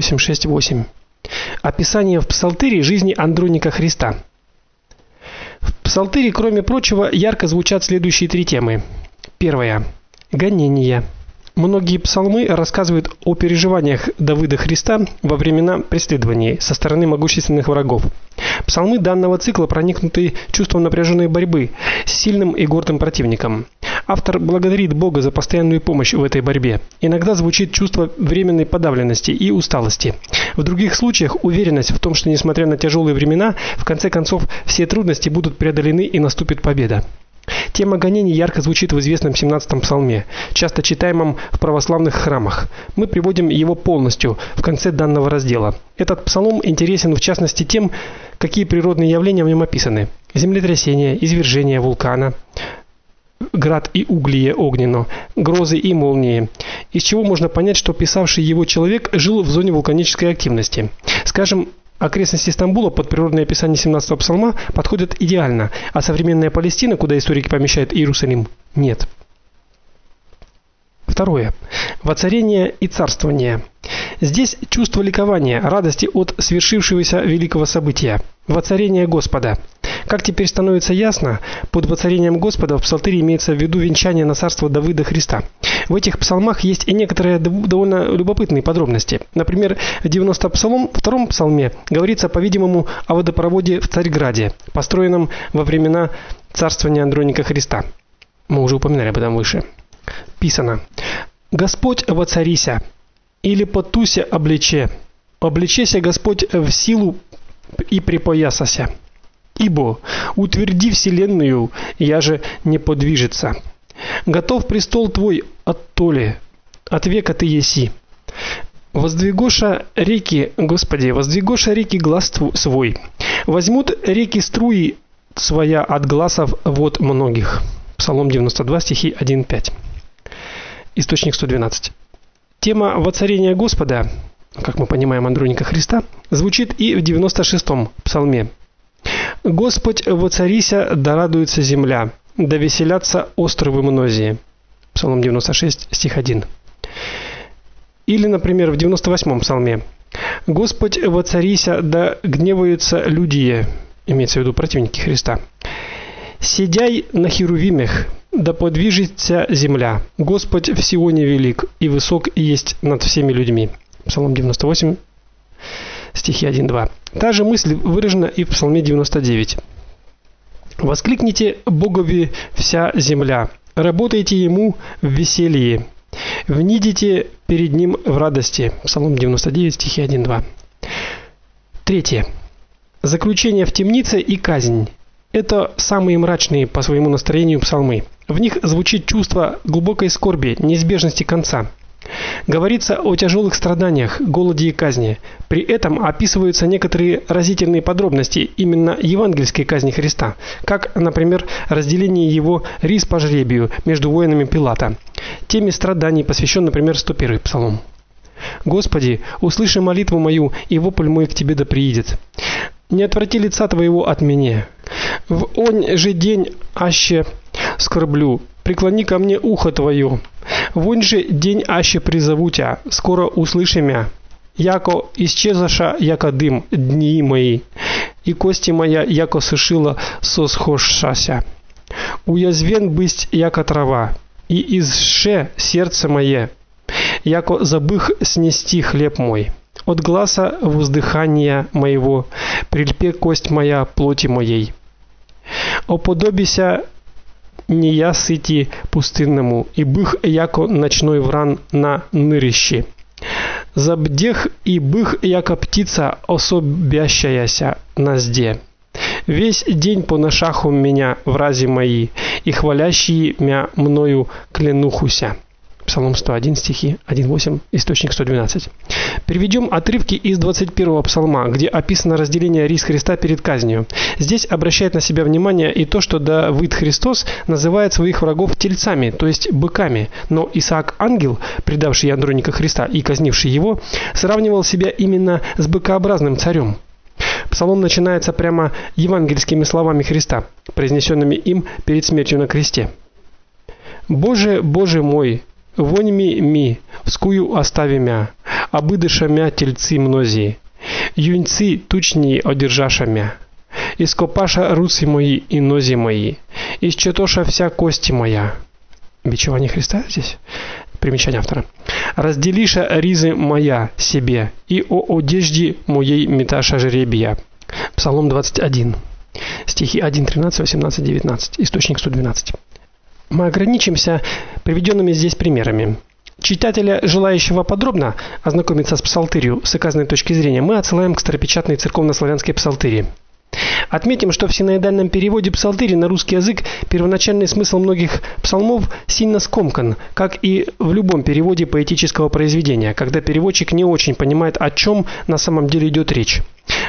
868. Описание в Псалтыре жизни Андроника Христа. В Псалтыре, кроме прочего, ярко звучат следующие три темы. Первая гонения. Многие псалмы рассказывают о переживаниях Давида Христа во времена преследований со стороны могущественных врагов. Псалмы данного цикла проникнуты чувством напряженной борьбы с сильным и гордым противником. Автор благодарит Бога за постоянную помощь в этой борьбе. Иногда звучит чувство временной подавленности и усталости. В других случаях уверенность в том, что несмотря на тяжелые времена, в конце концов все трудности будут преодолены и наступит победа. Тема гонений ярко звучит в известном 17-м псалме, часто читаемом в православных храмах. Мы приводим его полностью в конце данного раздела. Этот псалом интересен в частности тем, какие природные явления в нем описаны: землетрясения, извержения вулкана, град и углие огненно, грозы и молнии. Из чего можно понять, что писавший его человек жил в зоне вулканической активности. Скажем, Окрестности Стамбула под природное описание 17-го псалма подходят идеально, а современная Палестина, куда историки помещают Иерусалим, нет. Второе. Воцарение и царствование. Здесь чувство ликования, радости от свершившегося великого события воцарение Господа. Как теперь становится ясно, под воцарением Господа в Псалтыре имеется в виду венчание на царство Давида Христа. В этих псалмах есть и некоторые довольно любопытные подробности. Например, в 90-м псалом, втором псалме говорится, по-видимому, о водопроводе в Царьграде, построенном во времена царствования Андроника Христа. Мы уже упоминали об этом выше. Писано: Господь воцарися, или потуся обличе. Обличеся Господь в силу и припоясася. Ибо утверди вселенную, я же не подвижется. Готов престол твой от толи, от века ты еси. Воздвигоша реки, Господи, воздвигоша реки глаз свой. Возьмут реки струи своя от глазов вод многих. Псалом 92 стихи 1-5. Источник 112. Тема воцарения Господа как мы понимаем, Андроника Христа, звучит и в 96-м псалме. Господь воцарися, да радуется земля, да веселятся островы мнозие. Псалом 96, стих 1. Или, например, в 98-м псалме. Господь воцарися, да гневаются люди, имеется в виду противники Христа. Сидяй на херувимах, да подвижется земля. Господь в Сионе велик и высок есть над всеми людьми. Псалом 98, стихи 1-2. Та же мысль выражена и в Псалме 99. Воскликните Богови вся земля, работайте ему в веселье. Внидите перед ним в радости. Псалом 99, стихи 1-2. Третье. Заключение в темнице и казнь. Это самые мрачные по своему настроению псалмы. В них звучит чувство глубокой скорби, неизбежности конца. Говорится о тяжелых страданиях, голоде и казни. При этом описываются некоторые разительные подробности именно евангельской казни Христа, как, например, разделение его рис по жребию между воинами Пилата. Теме страданий посвящен, например, 101-й псалом. Господи, услыши молитву мою, и вопль мой к тебе да приидет. Не отврати лица твоего от меня. В он же день аще скорблю, преклони ко мне ухо твое. Вонь же день аще призову тебя, скоро услышимя. Яко исчезаша, яко дым, дни мои, и кости моя, яко сушила сосхошася. Уязвен бысть, яко трава, и изше сердце мое, яко забых снести хлеб мой. От глаза воздыхания моего прильпе кость моя плоти моей. Оподобися не я сыти пустынному, и бых яко ночной вран на нырищи. Забдех и бых яко птица особящаяся на зде. Весь день по нашаху меня в разе мои, и хвалящие мя мною клянухуся. Псалом 101 стихи 1:8, источник 112. Переведем отрывки из 21-го псалма, где описано разделение рис Христа перед казнью. Здесь обращает на себя внимание и то, что Давид Христос называет своих врагов тельцами, то есть быками, но Исаак ангел, предавший Андроника Христа и казнивший его, сравнивал себя именно с быкообразным царем. Псалом начинается прямо евангельскими словами Христа, произнесенными им перед смертью на кресте. Боже, Боже мой, воньми ми, вскую оставимя, обыдышамя тельцы мнози, юньцы тучни одержашамя, ископаша руцы мои и нози мои, исчетоша вся кости моя. Бичевание Христа здесь? Примечание автора. Разделиша ризы моя себе, и о одежде моей меташа жребия. Псалом 21. Стихи 1, 13, 18, 19. Источник 112. Мы ограничимся приведенными здесь примерами. Читателя, желающего подробно ознакомиться с псалтырью с указанной точки зрения, мы отсылаем к старопечатной церковно-славянской псалтыри. Отметим, что в синоидальном переводе псалтыри на русский язык первоначальный смысл многих псалмов сильно скомкан, как и в любом переводе поэтического произведения, когда переводчик не очень понимает, о чем на самом деле идет речь.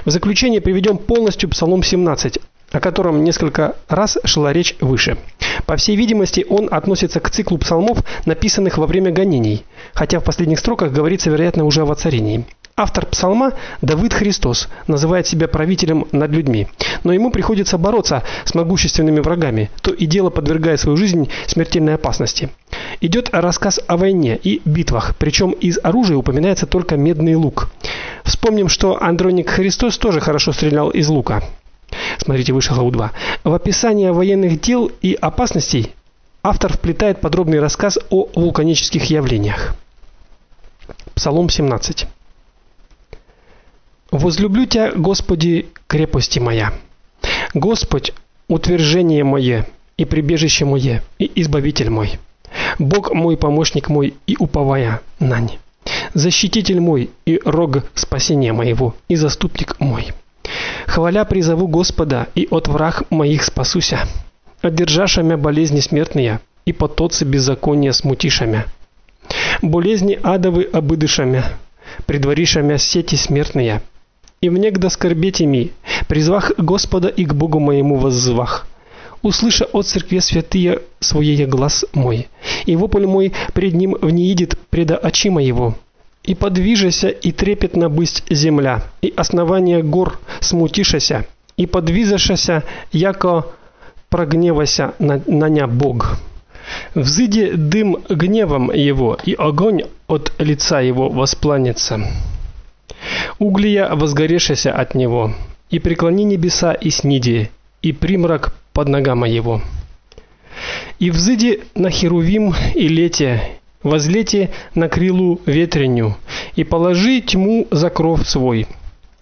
В заключение приведем полностью Псалом 17, о котором несколько раз шла речь выше. По всей видимости, он относится к циклу псалмов, написанных во время гонений, хотя в последних строках говорится, вероятно, уже о воцарении. Автор псалма Давид Христос называет себя правителем над людьми, но ему приходится бороться с могущественными врагами, то и дело подвергая свою жизнь смертельной опасности. Идет рассказ о войне и битвах, причем из оружия упоминается только медный лук. Вспомним, что Андроник Христос тоже хорошо стрелял из лука. Смотрите выше главу 2. В описание военных дел и опасностей автор вплетает подробный рассказ о вулканических явлениях. Псалом 17. Возлюблю тебя, Господи, крепости моя. Господь утверждение мое и прибежище мое и избавитель мой. Бог мой, помощник мой и уповая нань. Защититель мой и рог спасения моего и заступник мой. Хваля призову Господа и от враг моих спасуся. Одержашамя болезни смертные и потоцы беззакония смутишамя. Болезни адовы обыдышамя, предваришамя сети смертные и внегда скорбеть ими, призвах Господа и к Богу моему воззвах. Услыша от церкви святые своей глаз мой, и вопль мой пред ним внеидет преда очи моего. И подвижася, и трепетно бысть земля, и основание гор смутишася, и подвизашася, яко прогневася на, на ня Бог. Взыди дым гневом его, и огонь от лица его воспламенится. Углия возгоревшися от него, и преклони небеса и сниди, и примрак под нога моего. И взыди на херувим и лете, возлете на крылу ветреню, и положи тьму за кров свой,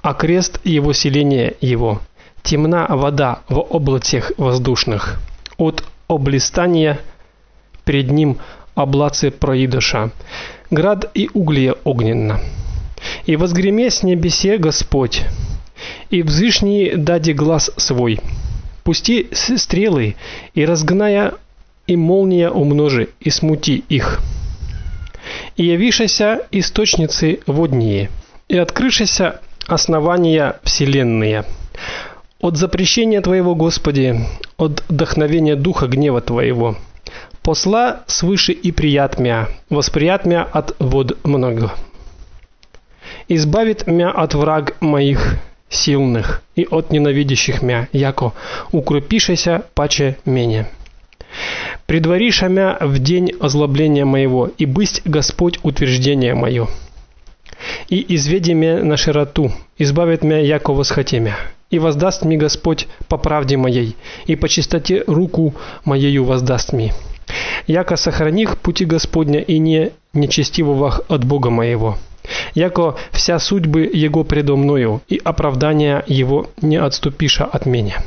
а крест его селения его. Темна вода в облацах воздушных. От облистания пред ним облацы проидоша. Град и углия огненно. И возгреме с небесе Господь, и взышни дади глаз свой. Пусти стрелы, и разгная и молния умножи, и смути их. И явишася источницы водние, и открышися основания вселенные. От запрещения Твоего, Господи, от вдохновения духа гнева Твоего. Посла свыше и прият мя, восприят мя от вод много избавит мя от враг моих сильных и от ненавидящих мя, яко укрепишися паче мене. Предвариша мя в день озлобления моего, и бысть Господь утверждение мое. И изведи мя на широту, избавит мя, яко восхотемя. И воздаст мне Господь по правде моей, и по чистоте руку моею воздаст мне. Яко сохраних пути Господня и не нечестивого от Бога моего яко вся судьбы его предо мною, и оправдания его не отступиша от меня.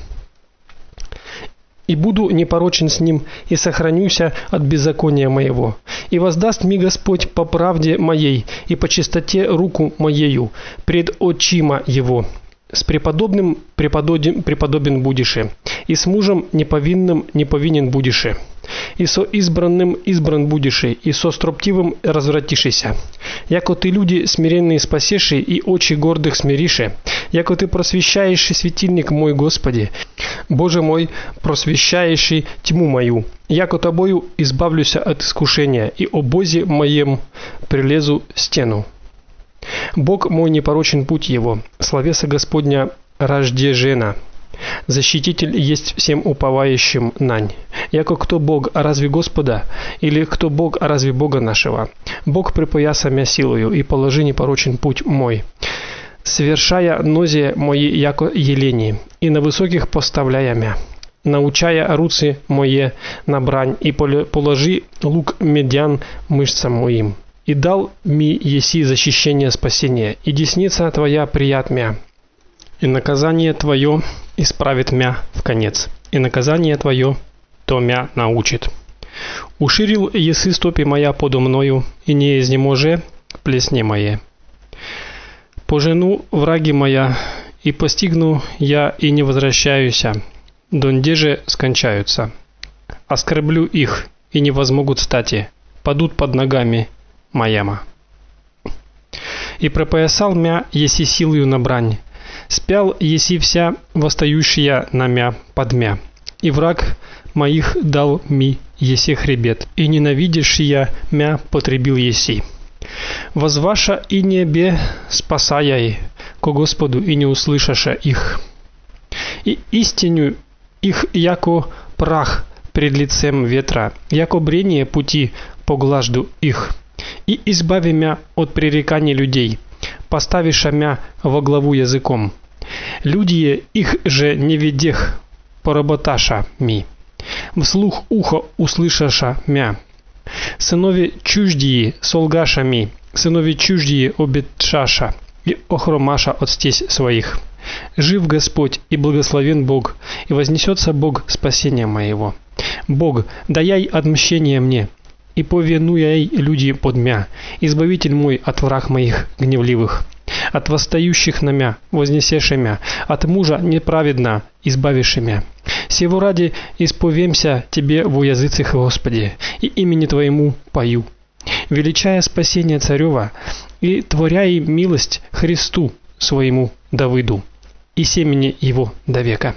И буду непорочен с ним, и сохранюся от беззакония моего. И воздаст мне Господь по правде моей и по чистоте руку моею пред очима его с преподобным преподобен, будеше, и с мужем неповинным неповинен будеше, и со избранным избран будеше, и со строптивым развратишися. Яко ты люди смиренные спасеши и очи гордых смирише, яко ты просвещаешь светильник мой, Господи, Боже мой, просвещаешь тьму мою, яко тобою избавлюся от искушения, и о Бозе моем прилезу стену. Бог мой непорочен путь его, словеса Господня рождежена. Защититель есть всем уповающим нань. Яко кто Бог, а разве Господа? Или кто Бог, а разве Бога нашего? Бог припояса мя силою, и положи непорочен путь мой. Совершая нозе мои яко елени, и на высоких поставляя мя научая руцы мое на брань, и положи лук медян мышцам моим. И дал ми еси защищение спасения, и десница твоя прият мя, и наказание твое исправит мя в конец, и наказание твое то мя научит. Уширил есы стопи моя подо мною, и не изнеможе плесне моей. Пожену враги моя, и постигну я, и не возвращаюся, донде же скончаются. Оскорблю их, и не возмогут стати, падут под ногами мояма. И пропоясал мя еси силою на брань, спял еси вся восстающая на мя подмя, и враг моих дал ми еси хребет, и ненавидящий мя потребил еси. Возваша и небе спасаяй, ко Господу и не услышаша их. И истиню их яко прах пред лицем ветра, яко брение пути поглажду их. И избави мя от пререканий людей, поставиша мя во главу языком. Люди их же не ведех поработаша ми. Вслух ухо услышаша мя. Сынови чуждии солгаша ми, сынови чуждии обетшаша и охромаша от стесь своих. Жив Господь и благословен Бог, и вознесется Бог спасения моего. Бог, даяй отмщение мне, и повинуяй люди под мя, избавитель мой от враг моих гневливых, от восстающих на мя, вознесеши мя, от мужа неправедно избавиши мя. Сего ради исповемся тебе во языцах, Господи, и имени Твоему пою. Величая спасение царева и творяй милость Христу своему Давыду и семени его до века.